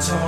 the.